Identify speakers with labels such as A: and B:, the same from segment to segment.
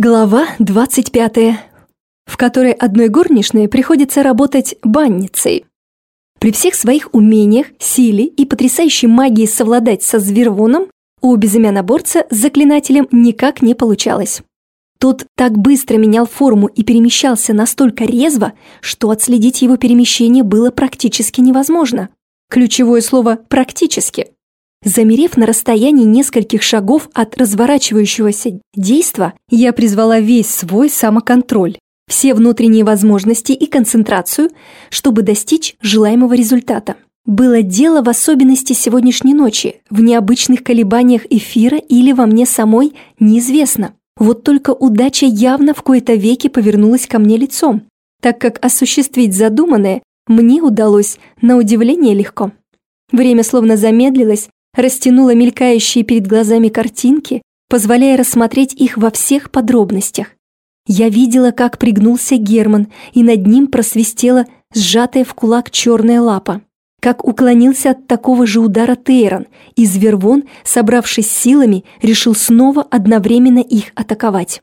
A: Глава 25, в которой одной горничной приходится работать банницей. При всех своих умениях, силе и потрясающей магии совладать со звервоном у безымяноборца с заклинателем никак не получалось. Тот так быстро менял форму и перемещался настолько резво, что отследить его перемещение было практически невозможно. Ключевое слово «практически». Замерев на расстоянии нескольких шагов от разворачивающегося действа, я призвала весь свой самоконтроль, все внутренние возможности и концентрацию, чтобы достичь желаемого результата. Было дело в особенности сегодняшней ночи, в необычных колебаниях эфира или во мне самой, неизвестно. Вот только удача явно в кои-то веки повернулась ко мне лицом, так как осуществить задуманное мне удалось на удивление легко. Время словно замедлилось, растянула мелькающие перед глазами картинки, позволяя рассмотреть их во всех подробностях. Я видела, как пригнулся Герман, и над ним просвистела сжатая в кулак черная лапа. Как уклонился от такого же удара Тейрон, и Звервон, собравшись силами, решил снова одновременно их атаковать.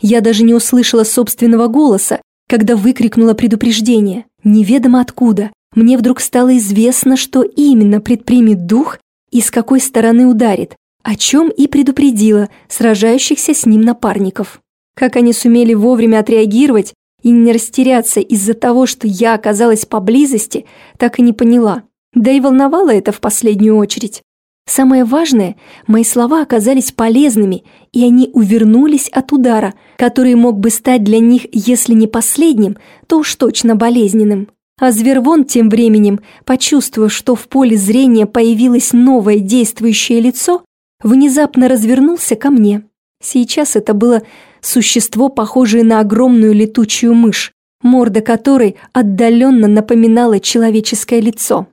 A: Я даже не услышала собственного голоса, когда выкрикнула предупреждение. Неведомо откуда, мне вдруг стало известно, что именно предпримет дух и с какой стороны ударит, о чем и предупредила сражающихся с ним напарников. Как они сумели вовремя отреагировать и не растеряться из-за того, что я оказалась поблизости, так и не поняла. Да и волновало это в последнюю очередь. Самое важное, мои слова оказались полезными, и они увернулись от удара, который мог бы стать для них, если не последним, то уж точно болезненным. А Звервон тем временем, почувствовав, что в поле зрения появилось новое действующее лицо, внезапно развернулся ко мне. Сейчас это было существо, похожее на огромную летучую мышь, морда которой отдаленно напоминала человеческое лицо.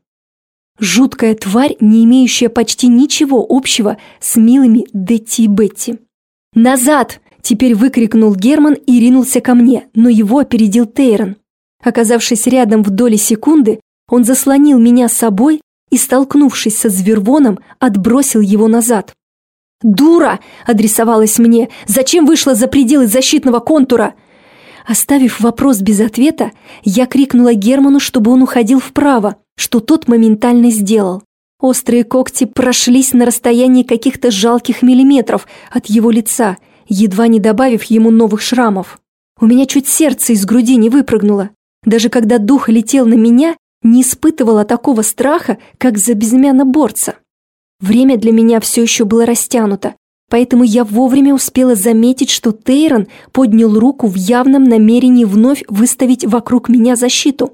A: Жуткая тварь, не имеющая почти ничего общего с милыми Детти и Бетти. «Назад!» – теперь выкрикнул Герман и ринулся ко мне, но его опередил Тейрон. Оказавшись рядом в доли секунды, он заслонил меня собой и, столкнувшись со звервоном, отбросил его назад. «Дура!» – адресовалась мне. «Зачем вышла за пределы защитного контура?» Оставив вопрос без ответа, я крикнула Герману, чтобы он уходил вправо, что тот моментально сделал. Острые когти прошлись на расстоянии каких-то жалких миллиметров от его лица, едва не добавив ему новых шрамов. У меня чуть сердце из груди не выпрыгнуло. Даже когда дух летел на меня, не испытывала такого страха, как за борца. Время для меня все еще было растянуто, поэтому я вовремя успела заметить, что Тейрон поднял руку в явном намерении вновь выставить вокруг меня защиту.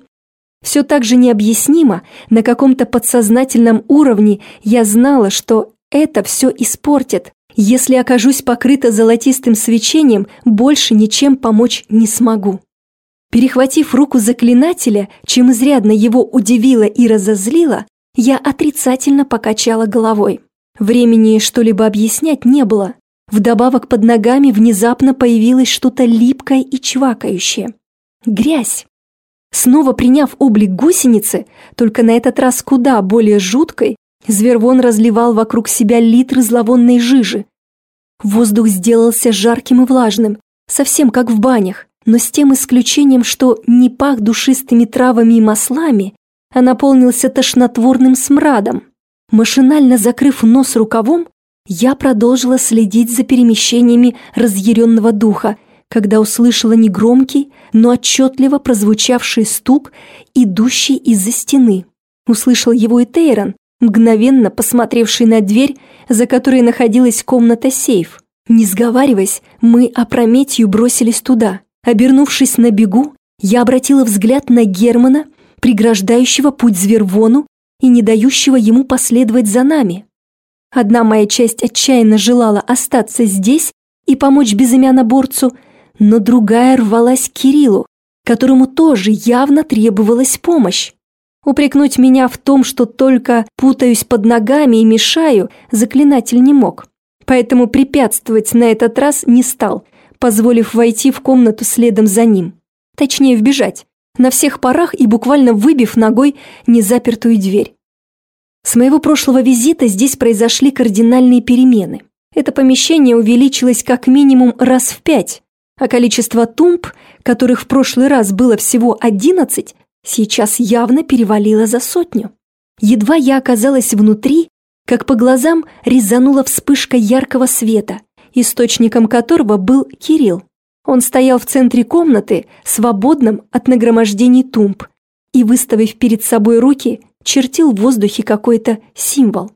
A: Все так же необъяснимо, на каком-то подсознательном уровне я знала, что это все испортит. Если окажусь покрыта золотистым свечением, больше ничем помочь не смогу. Перехватив руку заклинателя, чем изрядно его удивило и разозлило, я отрицательно покачала головой. Времени что-либо объяснять не было. Вдобавок под ногами внезапно появилось что-то липкое и чвакающее. Грязь. Снова приняв облик гусеницы, только на этот раз куда более жуткой, Звервон разливал вокруг себя литры зловонной жижи. Воздух сделался жарким и влажным, совсем как в банях но с тем исключением, что не пах душистыми травами и маслами, а наполнился тошнотворным смрадом. Машинально закрыв нос рукавом, я продолжила следить за перемещениями разъяренного духа, когда услышала негромкий, но отчетливо прозвучавший стук, идущий из-за стены. Услышал его и Тейрон, мгновенно посмотревший на дверь, за которой находилась комната-сейф. Не сговариваясь, мы опрометью бросились туда. Обернувшись на бегу, я обратила взгляд на Германа, преграждающего путь Звервону и не дающего ему последовать за нами. Одна моя часть отчаянно желала остаться здесь и помочь безымяноборцу, но другая рвалась к Кириллу, которому тоже явно требовалась помощь. Упрекнуть меня в том, что только путаюсь под ногами и мешаю, заклинатель не мог. Поэтому препятствовать на этот раз не стал, позволив войти в комнату следом за ним. Точнее, вбежать, на всех парах и буквально выбив ногой незапертую дверь. С моего прошлого визита здесь произошли кардинальные перемены. Это помещение увеличилось как минимум раз в пять, а количество тумб, которых в прошлый раз было всего одиннадцать, сейчас явно перевалило за сотню. Едва я оказалась внутри, как по глазам резанула вспышка яркого света, источником которого был Кирилл. Он стоял в центре комнаты, свободном от нагромождений тумб, и, выставив перед собой руки, чертил в воздухе какой-то символ.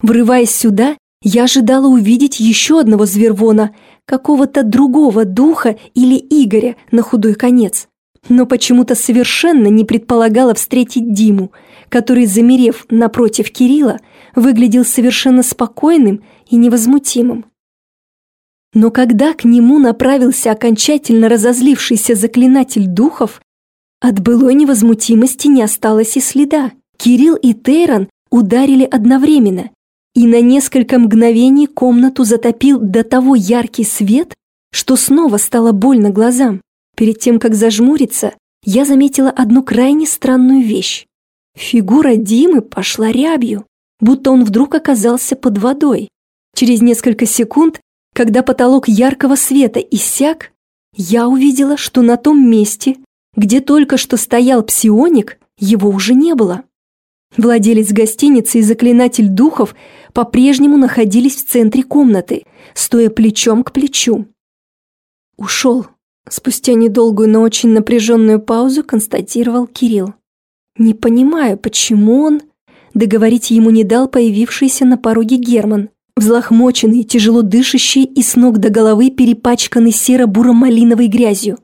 A: Врываясь сюда, я ожидала увидеть еще одного звервона, какого-то другого духа или Игоря на худой конец. Но почему-то совершенно не предполагала встретить Диму, который, замерев напротив Кирилла, выглядел совершенно спокойным и невозмутимым. Но когда к нему направился окончательно разозлившийся заклинатель духов, от былой невозмутимости не осталось и следа. Кирилл и Тейрон ударили одновременно, и на несколько мгновений комнату затопил до того яркий свет, что снова стало больно глазам. Перед тем, как зажмуриться, я заметила одну крайне странную вещь. Фигура Димы пошла рябью, будто он вдруг оказался под водой. Через несколько секунд когда потолок яркого света иссяк, я увидела, что на том месте, где только что стоял псионик, его уже не было. Владелец гостиницы и заклинатель духов по-прежнему находились в центре комнаты, стоя плечом к плечу. «Ушел», — спустя недолгую, но очень напряженную паузу констатировал Кирилл. «Не понимаю, почему он...» Договорить ему не дал появившийся на пороге Герман. Взлохмоченный, тяжело дышащий и с ног до головы перепачканный серо-буро-малиновой грязью.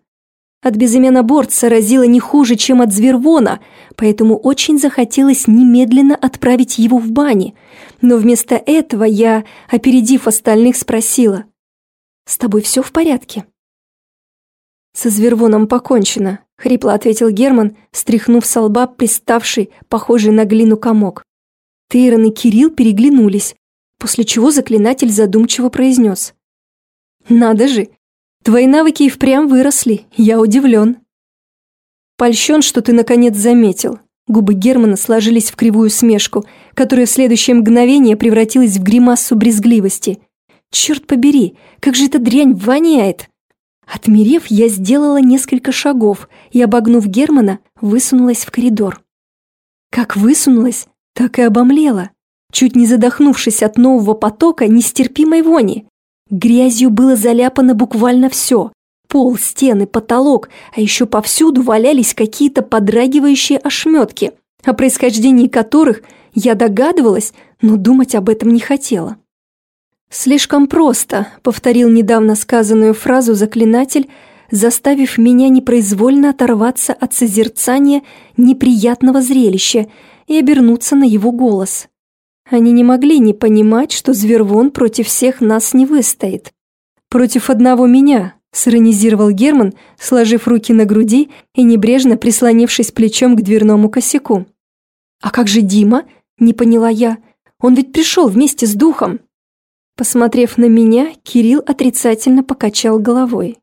A: От борца разило не хуже, чем от звервона, поэтому очень захотелось немедленно отправить его в бане. Но вместо этого я, опередив остальных, спросила. «С тобой все в порядке?» «Со звервоном покончено», — хрипло ответил Герман, стряхнув со лба приставший, похожий на глину комок. Тейрон и Кирилл переглянулись, после чего заклинатель задумчиво произнес. «Надо же, твои навыки и впрямь выросли, я удивлен». «Польщен, что ты наконец заметил». Губы Германа сложились в кривую смешку, которая в следующее мгновение превратилась в гримасу брезгливости. «Черт побери, как же эта дрянь воняет!» Отмерев, я сделала несколько шагов и, обогнув Германа, высунулась в коридор. Как высунулась, так и обомлела чуть не задохнувшись от нового потока нестерпимой вони. Грязью было заляпано буквально все. Пол, стены, потолок, а еще повсюду валялись какие-то подрагивающие ошметки, о происхождении которых я догадывалась, но думать об этом не хотела. «Слишком просто», — повторил недавно сказанную фразу заклинатель, заставив меня непроизвольно оторваться от созерцания неприятного зрелища и обернуться на его голос. Они не могли не понимать, что Звервон против всех нас не выстоит. «Против одного меня», — сиронизировал Герман, сложив руки на груди и небрежно прислонившись плечом к дверному косяку. «А как же Дима?» — не поняла я. «Он ведь пришел вместе с духом». Посмотрев на меня, Кирилл отрицательно покачал головой.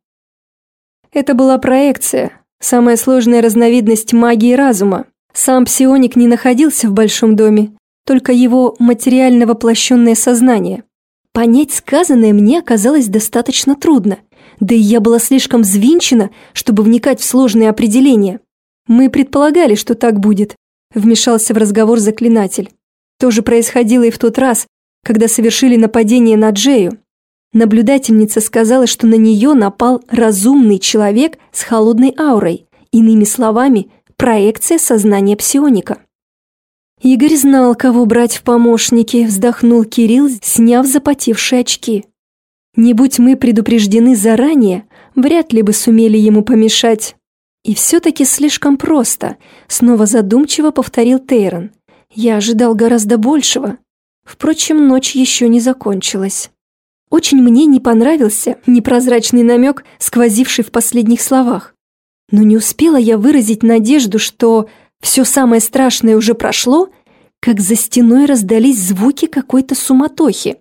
A: Это была проекция, самая сложная разновидность магии разума. Сам псионик не находился в большом доме, только его материально воплощенное сознание. Понять сказанное мне оказалось достаточно трудно, да и я была слишком взвинчена, чтобы вникать в сложные определения. Мы предполагали, что так будет, вмешался в разговор заклинатель. То же происходило и в тот раз, когда совершили нападение на Джею. Наблюдательница сказала, что на нее напал разумный человек с холодной аурой, иными словами, проекция сознания псионика. Игорь знал, кого брать в помощники, вздохнул Кирилл, сняв запотевшие очки. Не будь мы предупреждены заранее, вряд ли бы сумели ему помешать. И все-таки слишком просто, снова задумчиво повторил Тейрон. Я ожидал гораздо большего. Впрочем, ночь еще не закончилась. Очень мне не понравился непрозрачный намек, сквозивший в последних словах. Но не успела я выразить надежду, что все самое страшное уже прошло, как за стеной раздались звуки какой-то суматохи.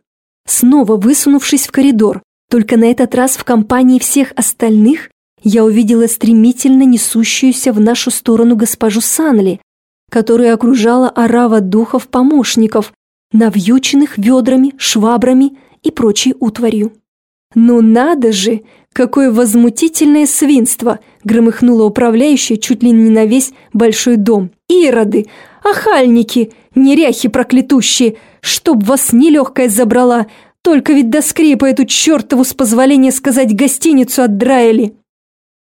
A: Снова высунувшись в коридор, только на этот раз в компании всех остальных, я увидела стремительно несущуюся в нашу сторону госпожу Санли, которая окружала орава духов-помощников, навьюченных ведрами, швабрами и прочей утварью. «Ну надо же! Какое возмутительное свинство!» Громыхнула управляющая чуть ли не на весь большой дом. «Ироды! Ахальники! Неряхи проклятущие! Чтоб вас нелегкая забрала! Только ведь до скрипа эту чертову с позволения сказать гостиницу отдраили!»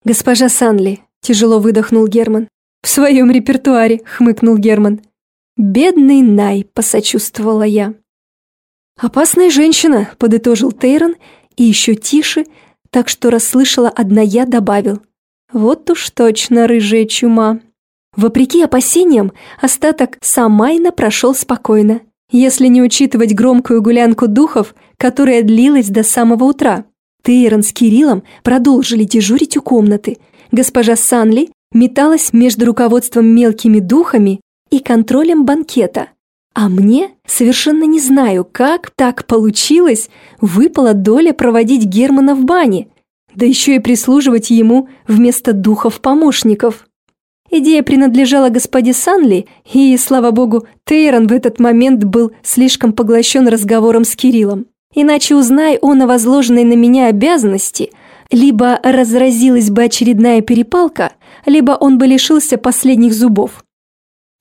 A: «Госпожа Санли», – тяжело выдохнул Герман. «В своем репертуаре», – хмыкнул Герман. «Бедный Най», – посочувствовала я. «Опасная женщина», – подытожил Тейрон, и еще тише, так что расслышала одна я, добавил. «Вот уж точно рыжая чума». Вопреки опасениям, остаток Самайна прошел спокойно, если не учитывать громкую гулянку духов, которая длилась до самого утра. Тейрон с Кириллом продолжили дежурить у комнаты. Госпожа Санли металась между руководством мелкими духами и контролем банкета. А мне, совершенно не знаю, как так получилось, выпала доля проводить Германа в бане, да еще и прислуживать ему вместо духов-помощников. Идея принадлежала господе Санли, и, слава богу, Тейрон в этот момент был слишком поглощен разговором с Кириллом. Иначе, узнай он о возложенной на меня обязанности, либо разразилась бы очередная перепалка, либо он бы лишился последних зубов.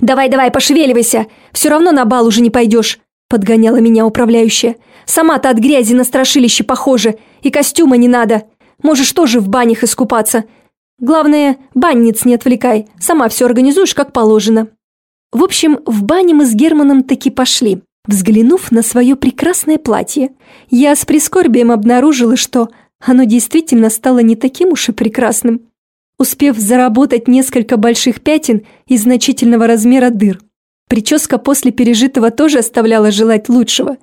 A: «Давай-давай, пошевеливайся! Все равно на бал уже не пойдешь!» Подгоняла меня управляющая. «Сама-то от грязи на страшилище похоже, и костюма не надо. Можешь тоже в банях искупаться. Главное, банниц не отвлекай, сама все организуешь как положено». В общем, в бане мы с Германом таки пошли. Взглянув на свое прекрасное платье, я с прискорбием обнаружила, что оно действительно стало не таким уж и прекрасным успев заработать несколько больших пятен и значительного размера дыр. Прическа после пережитого тоже оставляла желать лучшего.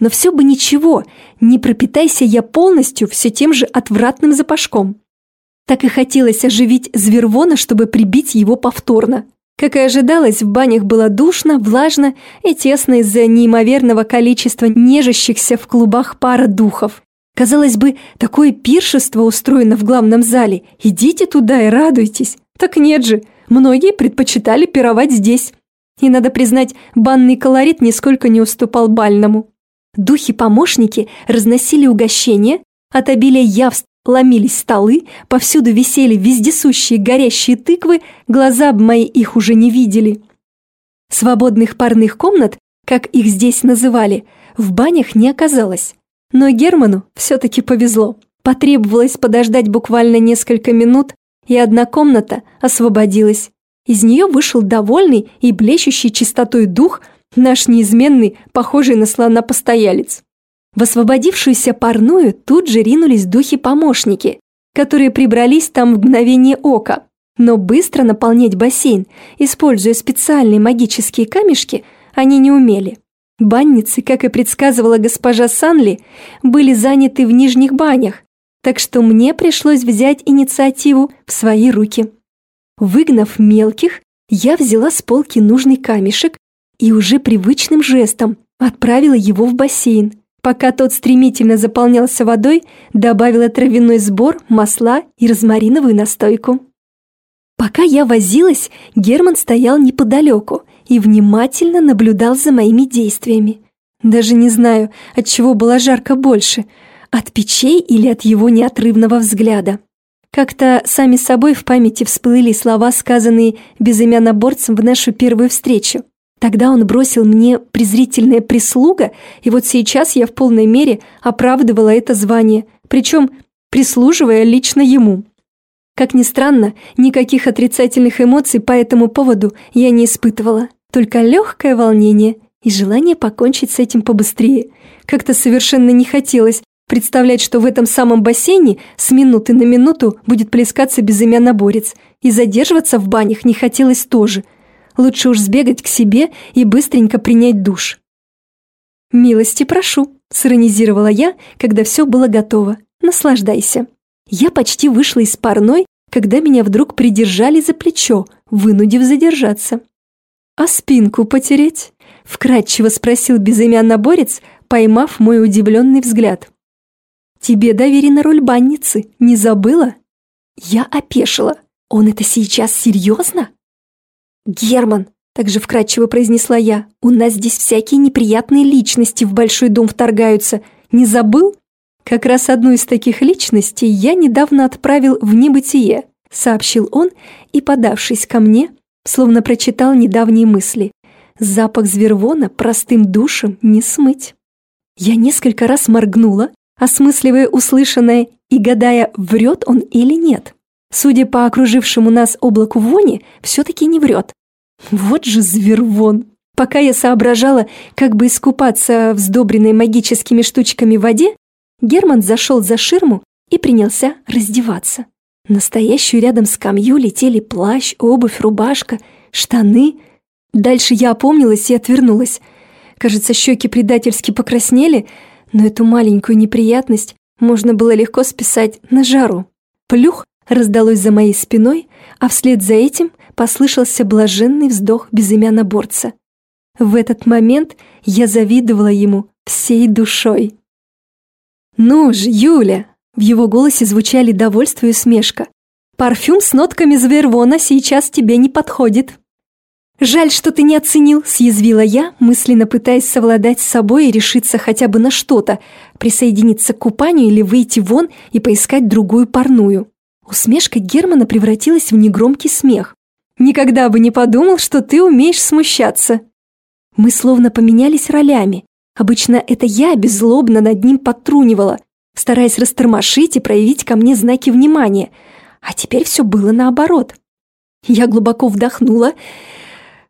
A: Но все бы ничего, не пропитайся я полностью все тем же отвратным запашком. Так и хотелось оживить Звервона, чтобы прибить его повторно. Как и ожидалось, в банях было душно, влажно и тесно из-за неимоверного количества нежащихся в клубах пара духов. Казалось бы, такое пиршество устроено в главном зале. Идите туда и радуйтесь. Так нет же, многие предпочитали пировать здесь. И, надо признать, банный колорит нисколько не уступал бальному. Духи-помощники разносили угощения, от обилия явств ломились столы, повсюду висели вездесущие горящие тыквы, глаза б мои их уже не видели. Свободных парных комнат, как их здесь называли, в банях не оказалось. Но Герману все-таки повезло. Потребовалось подождать буквально несколько минут, и одна комната освободилась. Из нее вышел довольный и блещущий чистотой дух, наш неизменный, похожий на слона постоялец. В освободившуюся парную тут же ринулись духи-помощники, которые прибрались там в мгновение ока. Но быстро наполнять бассейн, используя специальные магические камешки, они не умели. Банницы, как и предсказывала госпожа Санли, были заняты в нижних банях, так что мне пришлось взять инициативу в свои руки. Выгнав мелких, я взяла с полки нужный камешек и уже привычным жестом отправила его в бассейн. Пока тот стремительно заполнялся водой, добавила травяной сбор, масла и розмариновую настойку. Пока я возилась, Герман стоял неподалеку и внимательно наблюдал за моими действиями. Даже не знаю, от чего было жарко больше, от печей или от его неотрывного взгляда. Как-то сами собой в памяти всплыли слова, сказанные безымяноборцем в нашу первую встречу. Тогда он бросил мне презрительная прислуга, и вот сейчас я в полной мере оправдывала это звание, причем прислуживая лично ему. Как ни странно, никаких отрицательных эмоций по этому поводу я не испытывала. Только легкое волнение и желание покончить с этим побыстрее. Как-то совершенно не хотелось представлять, что в этом самом бассейне с минуты на минуту будет плескаться безымянный борец. И задерживаться в банях не хотелось тоже. Лучше уж сбегать к себе и быстренько принять душ. «Милости прошу», – сиронизировала я, когда все было готово. «Наслаждайся». Я почти вышла из парной, когда меня вдруг придержали за плечо, вынудив задержаться. «А спинку потереть?» – вкратчиво спросил безымянный борец, поймав мой удивленный взгляд. «Тебе доверена роль банницы, не забыла?» Я опешила. «Он это сейчас серьезно?» «Герман!» – также вкратчиво произнесла я. «У нас здесь всякие неприятные личности в большой дом вторгаются. Не забыл? Как раз одну из таких личностей я недавно отправил в небытие, сообщил он и, подавшись ко мне, словно прочитал недавние мысли. Запах звервона простым душем не смыть. Я несколько раз моргнула, осмысливая услышанное и гадая, врет он или нет. Судя по окружившему нас облаку вони, все-таки не врет. Вот же звервон! Пока я соображала, как бы искупаться в сдобренной магическими штучками в воде, Герман зашел за ширму и принялся раздеваться. Настоящую рядом скамью летели плащ, обувь, рубашка, штаны. Дальше я опомнилась и отвернулась. Кажется, щеки предательски покраснели, но эту маленькую неприятность можно было легко списать на жару. Плюх раздалось за моей спиной, а вслед за этим послышался блаженный вздох безымяноборца. В этот момент я завидовала ему всей душой. «Ну же, Юля!» В его голосе звучали довольство и усмешка. «Парфюм с нотками звервона сейчас тебе не подходит». «Жаль, что ты не оценил», — съязвила я, мысленно пытаясь совладать с собой и решиться хотя бы на что-то, присоединиться к купанию или выйти вон и поискать другую парную. Усмешка Германа превратилась в негромкий смех. «Никогда бы не подумал, что ты умеешь смущаться». Мы словно поменялись ролями. Обычно это я беззлобно над ним подтрунивала, стараясь растормошить и проявить ко мне знаки внимания. А теперь все было наоборот. Я глубоко вдохнула.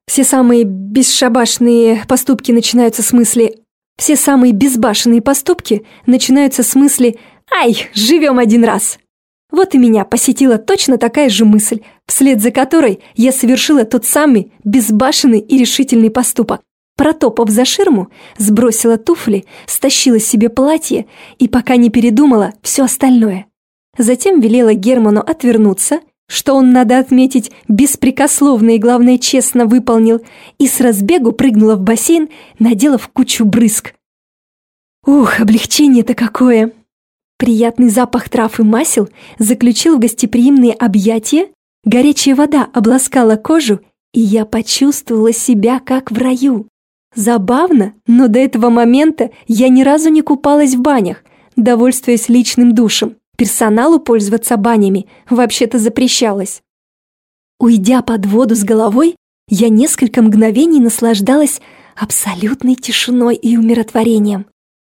A: Все самые бесшабашные поступки начинаются с мысли «все самые безбашенные поступки начинаются с мысли «Ай, живем один раз!» Вот и меня посетила точно такая же мысль, вслед за которой я совершила тот самый безбашенный и решительный поступок. Протопав за ширму, сбросила туфли, стащила себе платье и, пока не передумала, все остальное. Затем велела Герману отвернуться, что он, надо отметить, беспрекословно и, главное, честно выполнил, и с разбегу прыгнула в бассейн, наделав кучу брызг. Ух, облегчение-то какое! Приятный запах трав и масел заключил в гостеприимные объятия, горячая вода обласкала кожу, и я почувствовала себя как в раю. Забавно, но до этого момента я ни разу не купалась в банях, довольствуясь личным душем. Персоналу пользоваться банями вообще-то запрещалось. Уйдя под воду с головой, я несколько мгновений наслаждалась абсолютной тишиной и умиротворением,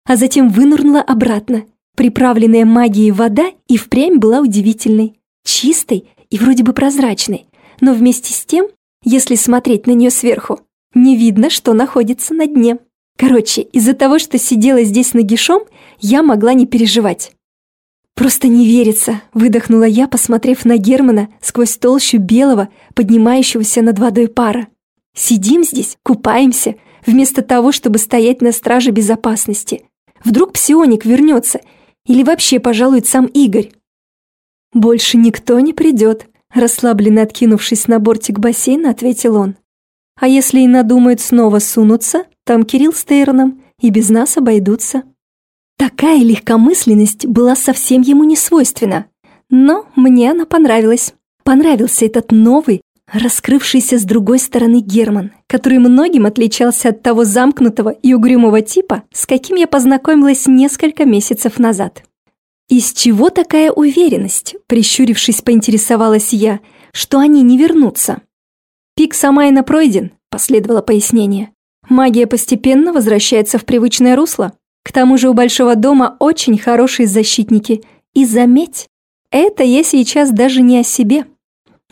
A: а затем вынырнула обратно, Приправленная магией вода и впрямь была удивительной, чистой и вроде бы прозрачной, но вместе с тем, если смотреть на нее сверху, не видно, что находится на дне. Короче, из-за того, что сидела здесь нагишом, я могла не переживать. «Просто не верится», — выдохнула я, посмотрев на Германа сквозь толщу белого, поднимающегося над водой пара. «Сидим здесь, купаемся, вместо того, чтобы стоять на страже безопасности. Вдруг псионик вернется или вообще пожалует сам Игорь? «Больше никто не придет», – расслабленно откинувшись на бортик бассейна, ответил он. «А если и надумают снова сунуться, там Кирилл с Тейроном и без нас обойдутся». Такая легкомысленность была совсем ему не свойственна, но мне она понравилась. Понравился этот новый, раскрывшийся с другой стороны Герман, который многим отличался от того замкнутого и угрюмого типа, с каким я познакомилась несколько месяцев назад. «Из чего такая уверенность?» – прищурившись, поинтересовалась я, что они не вернутся. «Пик Самайна пройден», – последовало пояснение. «Магия постепенно возвращается в привычное русло. К тому же у Большого дома очень хорошие защитники. И заметь, это я сейчас даже не о себе».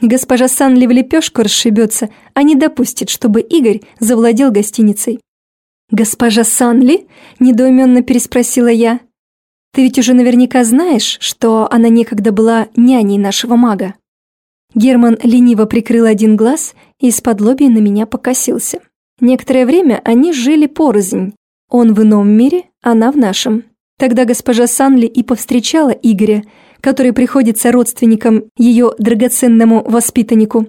A: Госпожа Санли в лепешку расшибется, а не допустит, чтобы Игорь завладел гостиницей. «Госпожа Санли?» – недоуменно переспросила я. «Ты ведь уже наверняка знаешь, что она некогда была няней нашего мага». Герман лениво прикрыл один глаз и из-под лобья на меня покосился. Некоторое время они жили порознь. Он в ином мире, она в нашем. Тогда госпожа Санли и повстречала Игоря – который приходится родственником ее драгоценному воспитаннику.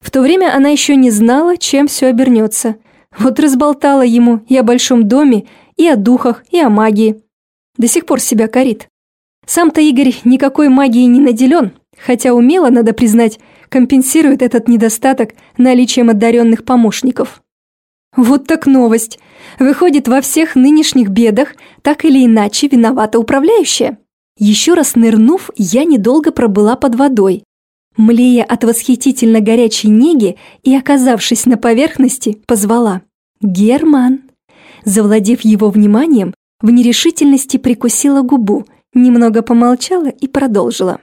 A: В то время она еще не знала, чем все обернется. Вот разболтала ему и о большом доме, и о духах, и о магии. До сих пор себя корит. Сам-то Игорь никакой магией не наделен, хотя умело, надо признать, компенсирует этот недостаток наличием одаренных помощников. Вот так новость. Выходит, во всех нынешних бедах так или иначе виновата управляющая. Еще раз нырнув, я недолго пробыла под водой. Млея от восхитительно горячей неги и, оказавшись на поверхности, позвала «Герман». Завладев его вниманием, в нерешительности прикусила губу, немного помолчала и продолжила.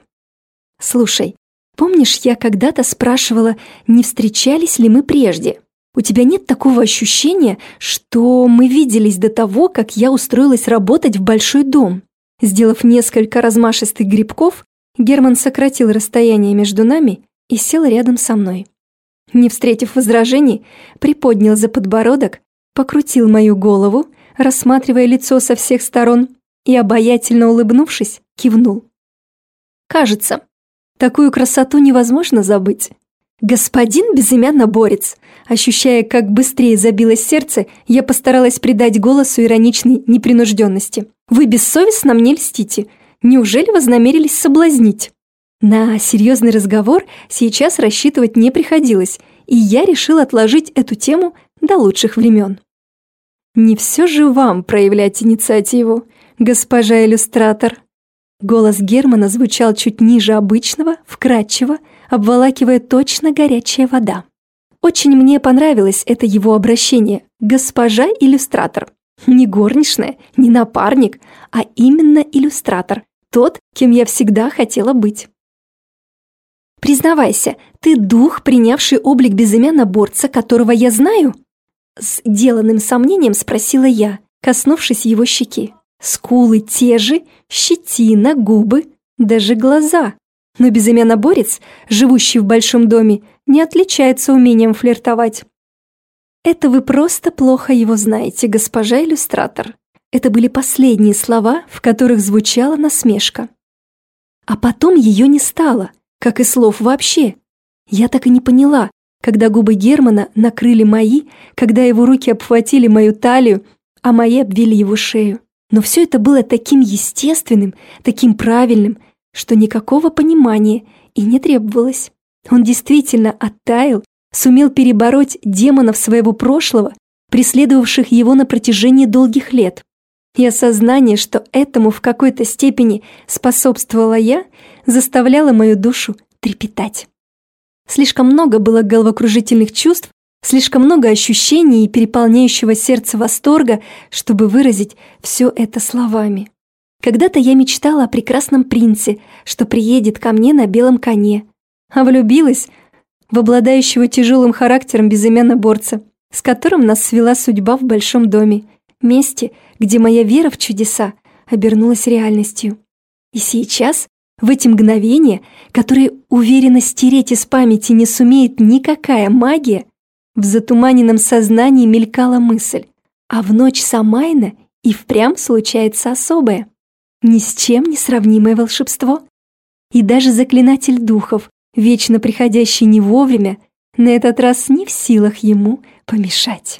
A: «Слушай, помнишь, я когда-то спрашивала, не встречались ли мы прежде? У тебя нет такого ощущения, что мы виделись до того, как я устроилась работать в большой дом?» Сделав несколько размашистых грибков, Герман сократил расстояние между нами и сел рядом со мной. Не встретив возражений, приподнял за подбородок, покрутил мою голову, рассматривая лицо со всех сторон, и, обаятельно улыбнувшись, кивнул. «Кажется, такую красоту невозможно забыть. Господин безымянно борец!» Ощущая, как быстрее забилось сердце, я постаралась придать голосу ироничной непринужденности. «Вы бессовестно мне льстите. Неужели вознамерились соблазнить?» На серьезный разговор сейчас рассчитывать не приходилось, и я решил отложить эту тему до лучших времен. «Не все же вам проявлять инициативу, госпожа иллюстратор!» Голос Германа звучал чуть ниже обычного, вкрадчиво, обволакивая точно горячая вода. Очень мне понравилось это его обращение «госпожа иллюстратор». Не горничная, не напарник, а именно иллюстратор, тот, кем я всегда хотела быть. «Признавайся, ты дух, принявший облик безымянного борца, которого я знаю?» С деланным сомнением спросила я, коснувшись его щеки. Скулы те же, щетина, губы, даже глаза. Но безымяноборец, живущий в большом доме, не отличается умением флиртовать. «Это вы просто плохо его знаете, госпожа иллюстратор». Это были последние слова, в которых звучала насмешка. А потом ее не стало, как и слов вообще. Я так и не поняла, когда губы Германа накрыли мои, когда его руки обхватили мою талию, а мои обвили его шею. Но все это было таким естественным, таким правильным, что никакого понимания и не требовалось. Он действительно оттаял, сумел перебороть демонов своего прошлого, преследовавших его на протяжении долгих лет. И осознание, что этому в какой-то степени способствовала я, заставляло мою душу трепетать. Слишком много было головокружительных чувств, слишком много ощущений и переполняющего сердце восторга, чтобы выразить все это словами. Когда-то я мечтала о прекрасном принце, что приедет ко мне на белом коне, а влюбилась в обладающего тяжелым характером безымянного борца, с которым нас свела судьба в большом доме, месте, где моя вера в чудеса обернулась реальностью. И сейчас в эти мгновения, которые уверенно стереть из памяти не сумеет никакая магия, в затуманенном сознании мелькала мысль, а в ночь Самайна и впрямь случается особое, ни с чем не сравнимое волшебство. И даже заклинатель духов, вечно приходящий не вовремя, на этот раз не в силах ему помешать.